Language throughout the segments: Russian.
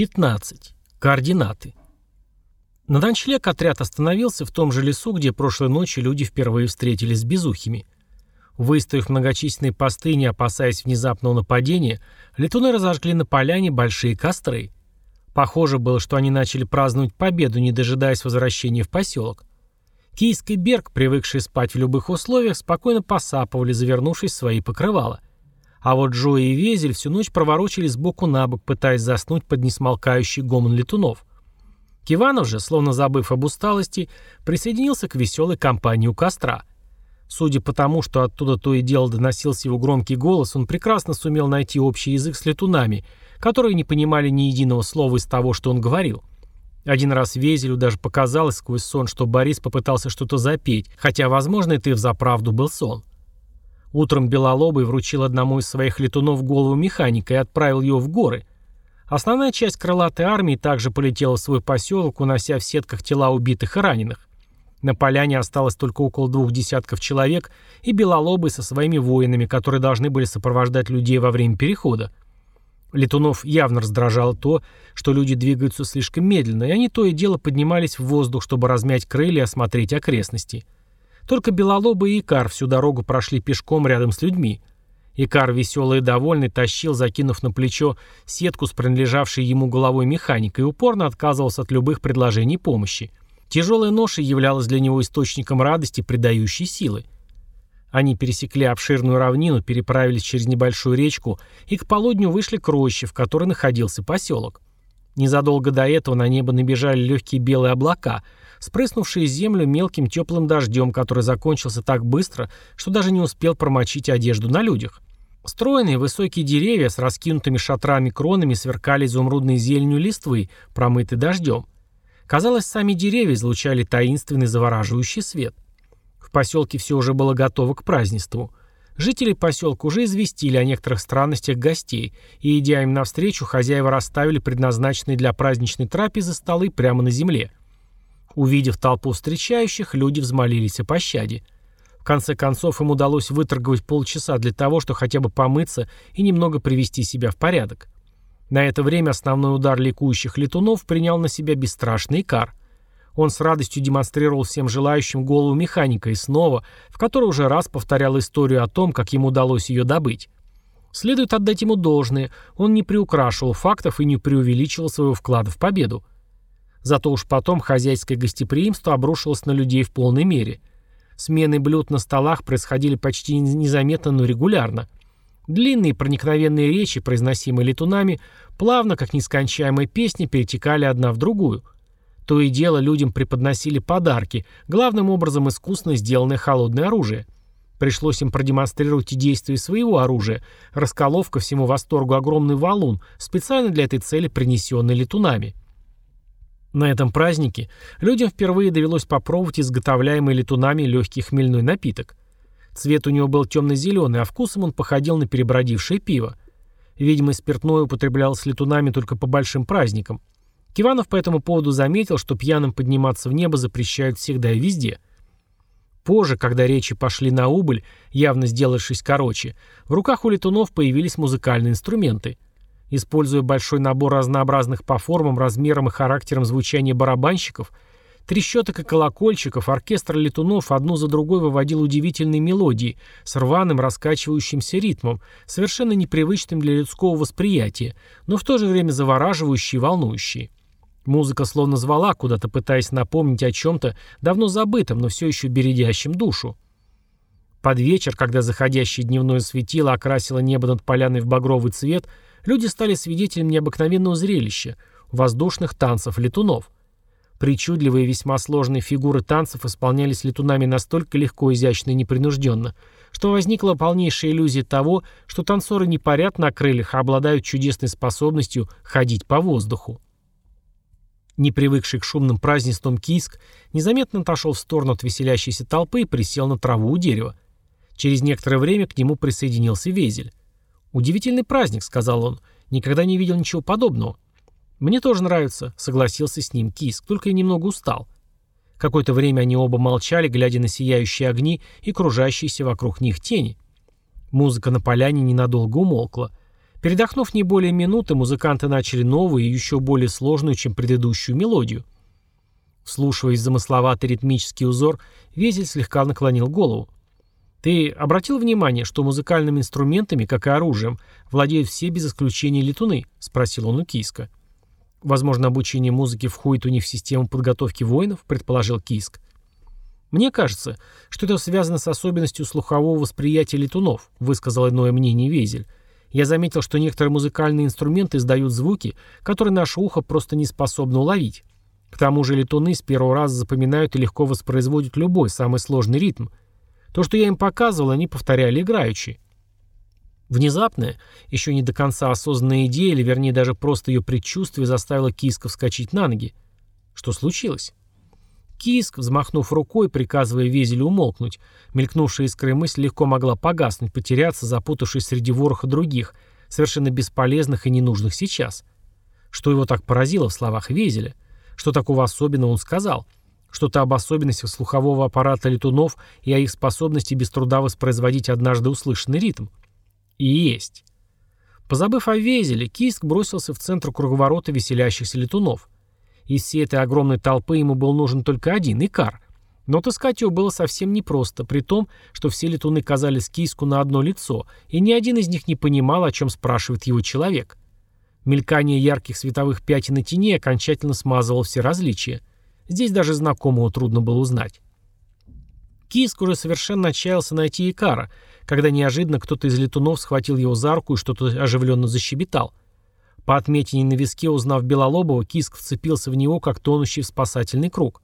15. Координаты. На ночлег отряд остановился в том же лесу, где прошлой ночью люди впервые встретились с безухими. Выставив многочисленные посты, не опасаясь внезапного нападения, летуны разожгли на поляне большие костры. Похоже было, что они начали праздновать победу, не дожидаясь возвращения в поселок. Кийск и Берг, привыкшие спать в любых условиях, спокойно посапывали, завернувшись в свои покрывала. А вот Джо и Везель всю ночь проворочились сбоку на бок, пытаясь заснуть под несмолкающий гомон летунов. Киванов же, словно забыв об усталости, присоединился к веселой компании у костра. Судя по тому, что оттуда то и дело доносился его громкий голос, он прекрасно сумел найти общий язык с летунами, которые не понимали ни единого слова из того, что он говорил. Один раз Везелю даже показалось сквозь сон, что Борис попытался что-то запеть, хотя, возможно, это и взаправду был сон. Утром Белолобый вручил одному из своих летунов голову механика и отправил его в горы, Основная часть крылатой армии также полетела в свой поселок, унося в сетках тела убитых и раненых. На поляне осталось только около двух десятков человек и белолобы со своими воинами, которые должны были сопровождать людей во время перехода. Летунов явно раздражало то, что люди двигаются слишком медленно, и они то и дело поднимались в воздух, чтобы размять крылья и осмотреть окрестности. Только Белолобы и Икар всю дорогу прошли пешком рядом с людьми. Икар, веселый и довольный, тащил, закинув на плечо, сетку с принадлежавшей ему головой механика и упорно отказывался от любых предложений помощи. Тяжелая ноша являлась для него источником радости, придающей силы. Они пересекли обширную равнину, переправились через небольшую речку и к полудню вышли к роще, в которой находился поселок. Незадолго до этого на небо набежали легкие белые облака, спрыснувшие землю мелким теплым дождем, который закончился так быстро, что даже не успел промочить одежду на людях. Стройные высокие деревья с раскинутыми шатрами кронами сверкали изумрудной зеленью листвы, промытой дождем. Казалось, сами деревья излучали таинственный завораживающий свет. В поселке все уже было готово к празднеству. Жители поселка уже известили о некоторых странностях гостей, и, идя им навстречу, хозяева расставили предназначенные для праздничной трапезы столы прямо на земле. Увидев толпу встречающих, люди взмолились о пощаде. В конце концов им удалось выторговать полчаса для того, чтобы хотя бы помыться и немного привести себя в порядок. На это время основной удар ликующих летунов принял на себя бесстрашный Икар. Он с радостью демонстрировал всем желающим голову механика и снова, в которой уже раз повторял историю о том, как ему удалось ее добыть. Следует отдать ему должное, он не приукрашивал фактов и не преувеличивал своего вклада в победу. Зато уж потом хозяйское гостеприимство обрушилось на людей в полной мере – Смены блюд на столах происходили почти незаметно, но регулярно. Длинные проникновенные речи, произносимые летунами, плавно, как нескончаемые песни, перетекали одна в другую. То и дело людям преподносили подарки, главным образом искусно сделанное холодное оружие. Пришлось им продемонстрировать и действия своего оружия, расколов ко всему восторгу огромный валун, специально для этой цели принесенный летунами. На этом празднике людям впервые довелось попробовать изготовляемый летунами легкий хмельной напиток. Цвет у него был темно-зеленый, а вкусом он походил на перебродившее пиво. Видимо, спиртное употреблялось летунами только по большим праздникам. Киванов по этому поводу заметил, что пьяным подниматься в небо запрещают всегда и везде. Позже, когда речи пошли на убыль, явно сделавшись короче, в руках у летунов появились музыкальные инструменты – Используя большой набор разнообразных по формам, размерам и характерам звучания барабанщиков, трещоток и колокольчиков, оркестр летунов одну за другой выводил удивительные мелодии с рваным раскачивающимся ритмом, совершенно непривычным для людского восприятия, но в то же время завораживающие и волнующие. Музыка словно звала куда-то, пытаясь напомнить о чем-то давно забытом, но все еще бередящем душу. Под вечер, когда заходящее дневное светило окрасило небо над поляной в багровый цвет – люди стали свидетелями необыкновенного зрелища – воздушных танцев летунов. Причудливые и весьма сложные фигуры танцев исполнялись летунами настолько легко, изящно и непринужденно, что возникла полнейшая иллюзия того, что танцоры не парят на крыльях, а обладают чудесной способностью ходить по воздуху. Не привыкший к шумным празднествам Киск незаметно отошел в сторону от веселящейся толпы и присел на траву у дерева. Через некоторое время к нему присоединился Везель. «Удивительный праздник», — сказал он. «Никогда не видел ничего подобного». «Мне тоже нравится», — согласился с ним Киск, только я немного устал. Какое-то время они оба молчали, глядя на сияющие огни и кружащиеся вокруг них тени. Музыка на поляне ненадолго умолкла. Передохнув не более минуты, музыканты начали новую и еще более сложную, чем предыдущую мелодию. Вслушиваясь замысловатый ритмический узор, Везель слегка наклонил голову. «Ты обратил внимание, что музыкальными инструментами, как и оружием, владеют все без исключения летуны?» — спросил он у Киска. «Возможно, обучение музыке входит у них в систему подготовки воинов», — предположил Киск. «Мне кажется, что это связано с особенностью слухового восприятия летунов», — высказал иное мнение Везель. Я заметил, что некоторые музыкальные инструменты издают звуки, которые наше ухо просто не способно уловить. К тому же летуны с первого раза запоминают и легко воспроизводят любой, самый сложный ритм. То, что я им показывал, они повторяли играючи. Внезапная, еще не до конца осознанная идея, или вернее даже просто ее предчувствие, заставило Киска вскочить на ноги. Что случилось? Киск, взмахнув рукой, приказывая Везелю умолкнуть, мелькнувшая искрой мысль легко могла погаснуть, потеряться, запутавшись среди вороха других, совершенно бесполезных и ненужных сейчас. Что его так поразило в словах Везеля? Что такого особенного он сказал? Что-то об особенностях слухового аппарата летунов и о их способности без труда воспроизводить однажды услышанный ритм? И есть. Позабыв о Везеле, Киск бросился в центр круговорота веселящихся летунов. Из всей этой огромной толпы ему был нужен только один – Икар. Но отыскать его было совсем непросто, при том, что все летуны казались киску на одно лицо, и ни один из них не понимал, о чем спрашивает его человек. Мелькание ярких световых пятен на тени окончательно смазывало все различия. Здесь даже знакомого трудно было узнать. Киск уже совершенно отчаялся найти Икара, когда неожиданно кто-то из летунов схватил его за руку и что-то оживленно защебетал. По отметине на виске, узнав Белолобова, Киск вцепился в него, как тонущий в спасательный круг.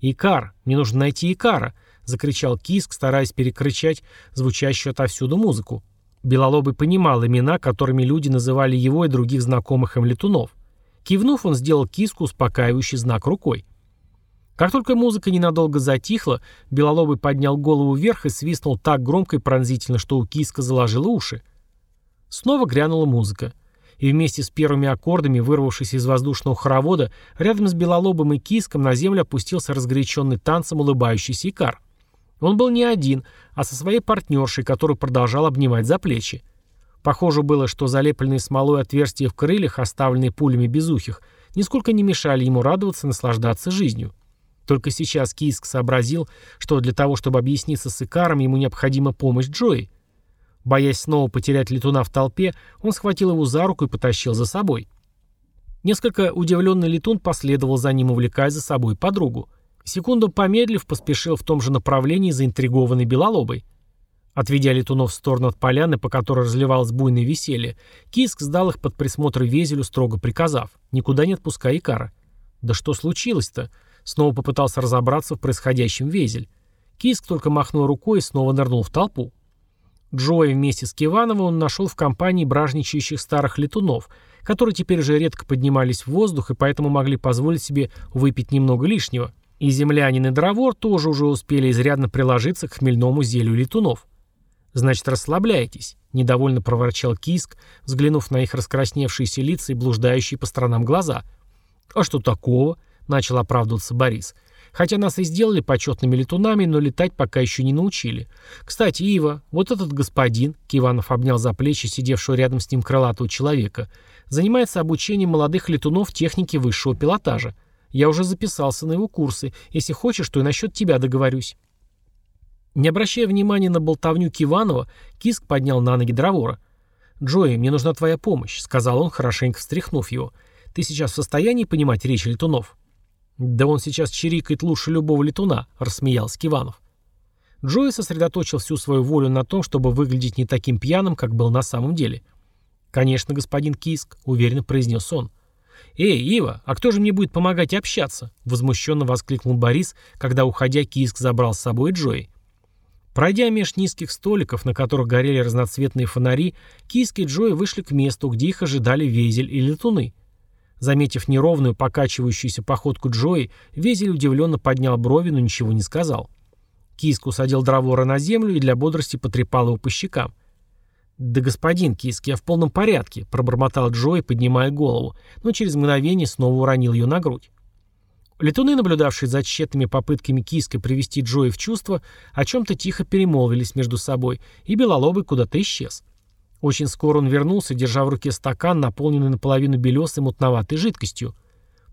«Икар! Мне нужно найти Икара!» — закричал Киск, стараясь перекричать звучащую отовсюду музыку. Белолобый понимал имена, которыми люди называли его и других знакомых им летунов. Кивнув, он сделал Киску успокаивающий знак рукой. Как только музыка ненадолго затихла, Белолобый поднял голову вверх и свистнул так громко и пронзительно, что у Киска заложило уши. Снова грянула музыка и вместе с первыми аккордами, вырвавшись из воздушного хоровода, рядом с Белолобом и Киском на землю опустился разгоряченный танцем улыбающийся Икар. Он был не один, а со своей партнершей, которую продолжал обнимать за плечи. Похоже было, что залепленные смолой отверстия в крыльях, оставленные пулями безухих, нисколько не мешали ему радоваться и наслаждаться жизнью. Только сейчас Киск сообразил, что для того, чтобы объясниться с Икаром, ему необходима помощь Джои. Боясь снова потерять летуна в толпе, он схватил его за руку и потащил за собой. Несколько удивленный летун последовал за ним, увлекая за собой подругу. Секунду помедлив, поспешил в том же направлении заинтригованный белолобой. Отведя летунов в сторону от поляны, по которой разливалось буйное веселье, Киск сдал их под присмотр Везелю, строго приказав, никуда не отпускай Икара. «Да что случилось-то?» Снова попытался разобраться в происходящем Везель. Киск только махнул рукой и снова нырнул в толпу. Джоя вместе с Кивановым он нашел в компании бражничающих старых летунов, которые теперь уже редко поднимались в воздух и поэтому могли позволить себе выпить немного лишнего. И землянин и дровор тоже уже успели изрядно приложиться к хмельному зелью летунов. «Значит, расслабляйтесь», — недовольно проворчал Киск, взглянув на их раскрасневшиеся лица и блуждающие по сторонам глаза. «А что такого?» — начал оправдываться Борис. Хотя нас и сделали почетными летунами, но летать пока еще не научили. Кстати, Ива, вот этот господин, Киванов обнял за плечи сидевшего рядом с ним крылатого человека, занимается обучением молодых летунов технике высшего пилотажа. Я уже записался на его курсы. Если хочешь, то и насчет тебя договорюсь. Не обращая внимания на болтовню Киванова, Киск поднял на ноги Дровора. «Джои, мне нужна твоя помощь», — сказал он, хорошенько встряхнув его. «Ты сейчас в состоянии понимать речь летунов?» «Да он сейчас чирикает лучше любого летуна», — рассмеялся Киванов. Джои сосредоточил всю свою волю на том, чтобы выглядеть не таким пьяным, как был на самом деле. «Конечно, господин Киск», — уверенно произнес он. «Эй, Ива, а кто же мне будет помогать общаться?» — возмущенно воскликнул Борис, когда, уходя, Киск забрал с собой Джои. Пройдя меж низких столиков, на которых горели разноцветные фонари, Киск и Джои вышли к месту, где их ожидали Везель и летуны — Заметив неровную, покачивающуюся походку Джои, Везель удивленно поднял брови, но ничего не сказал. Киск усадил Дровора на землю и для бодрости потрепал его по щекам. «Да господин Киск, я в полном порядке», — пробормотал Джои, поднимая голову, но через мгновение снова уронил ее на грудь. Летуны, наблюдавшие за тщетными попытками Киска привести Джои в чувство, о чем-то тихо перемолвились между собой, и Белолобый куда-то исчез. Очень скоро он вернулся, держа в руке стакан, наполненный наполовину белесой мутноватой жидкостью.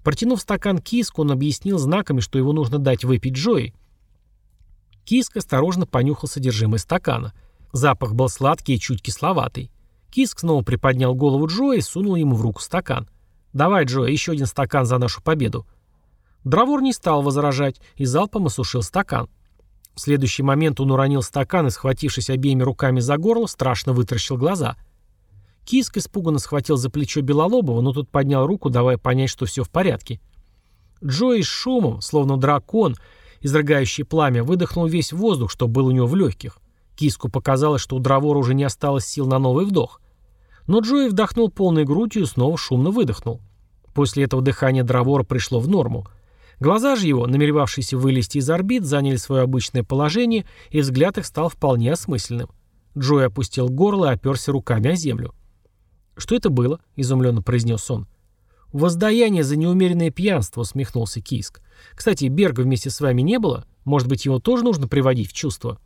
Протянув стакан киску, он объяснил знаками, что его нужно дать выпить Джои. Киск осторожно понюхал содержимое стакана. Запах был сладкий и чуть кисловатый. Киск снова приподнял голову Джои и сунул ему в руку стакан. «Давай, Джо, еще один стакан за нашу победу». Дровор не стал возражать и залпом осушил стакан. В следующий момент он уронил стакан и, схватившись обеими руками за горло, страшно вытаращил глаза. Киск испуганно схватил за плечо Белолобова, но тот поднял руку, давая понять, что все в порядке. Джои с шумом, словно дракон, изрыгающий пламя, выдохнул весь воздух, что был у него в легких. Киску показалось, что у Дровора уже не осталось сил на новый вдох. Но Джои вдохнул полной грудью и снова шумно выдохнул. После этого дыхание Дровора пришло в норму. Глаза же его, намеревавшиеся вылезти из орбит, заняли свое обычное положение, и взгляд их стал вполне осмысленным. Джой опустил горло и оперся руками о землю. «Что это было?» — изумленно произнес он. «Воздаяние за неумеренное пьянство», — усмехнулся Киск. «Кстати, Берга вместе с вами не было? Может быть, его тоже нужно приводить в чувство?»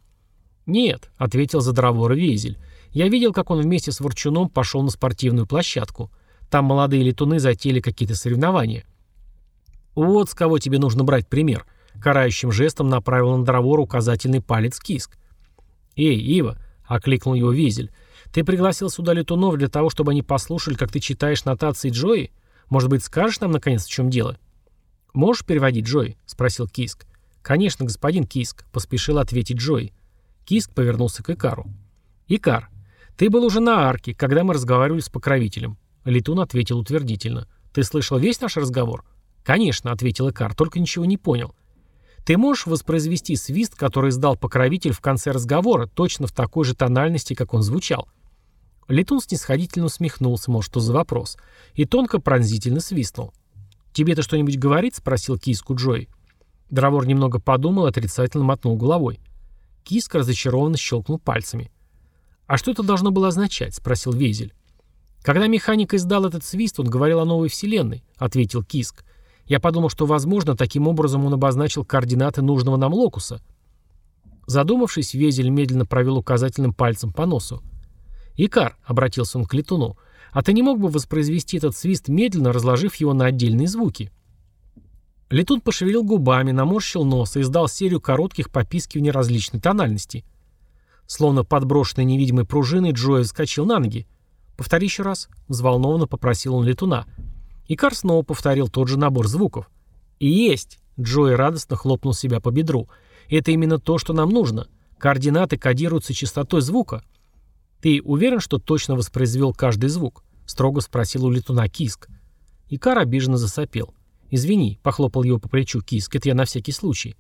«Нет», — ответил за Везель. «Я видел, как он вместе с Ворчуном пошел на спортивную площадку. Там молодые летуны затеяли какие-то соревнования». «Вот с кого тебе нужно брать пример», — карающим жестом направил на Дровора указательный палец Киск. «Эй, Ива», — окликнул его Везель, — «ты пригласил сюда летунов для того, чтобы они послушали, как ты читаешь нотации Джои? Может быть, скажешь нам, наконец, в чем дело?» «Можешь переводить, Джой?» — спросил Киск. «Конечно, господин Киск», — поспешил ответить Джой. Киск повернулся к Икару. «Икар, ты был уже на арке, когда мы разговаривали с покровителем». Летун ответил утвердительно. «Ты слышал весь наш разговор?» «Конечно», — ответил Икар, — «только ничего не понял». «Ты можешь воспроизвести свист, который издал покровитель в конце разговора, точно в такой же тональности, как он звучал?» Летун снисходительно усмехнулся, мол, что за вопрос, и тонко пронзительно свистнул. «Тебе это что-нибудь говорит?» — спросил киску Джой. Дровор немного подумал и отрицательно мотнул головой. Киск разочарованно щелкнул пальцами. «А что это должно было означать?» — спросил Везель. «Когда механик издал этот свист, он говорил о новой вселенной», — ответил Киск. «Я подумал, что, возможно, таким образом он обозначил координаты нужного нам локуса». Задумавшись, Везель медленно провел указательным пальцем по носу. «Икар», — обратился он к летуну, — «а ты не мог бы воспроизвести этот свист медленно, разложив его на отдельные звуки?» Летун пошевелил губами, наморщил нос и издал серию коротких попискиваний различной тональности. Словно подброшенный невидимой пружиной, Джоя вскочил на ноги. «Повтори еще раз», — взволнованно попросил он летуна. Икар снова повторил тот же набор звуков. «И есть!» — Джои радостно хлопнул себя по бедру. «Это именно то, что нам нужно. Координаты кодируются частотой звука». «Ты уверен, что точно воспроизвел каждый звук?» — строго спросил у летуна Киск. Икар обиженно засопел. «Извини», — похлопал его по плечу Киск, — «это я на всякий случай».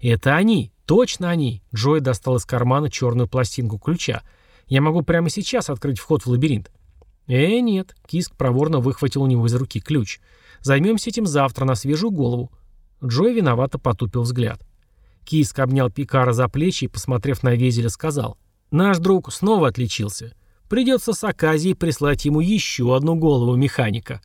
«Это они! Точно они!» Джой достал из кармана черную пластинку ключа. «Я могу прямо сейчас открыть вход в лабиринт». «Э, нет», — Киск проворно выхватил у него из руки ключ. «Займемся этим завтра на свежую голову». Джой виновато потупил взгляд. Киск обнял Пикара за плечи и, посмотрев на Везеля, сказал. «Наш друг снова отличился. Придется с Аказией прислать ему еще одну голову механика».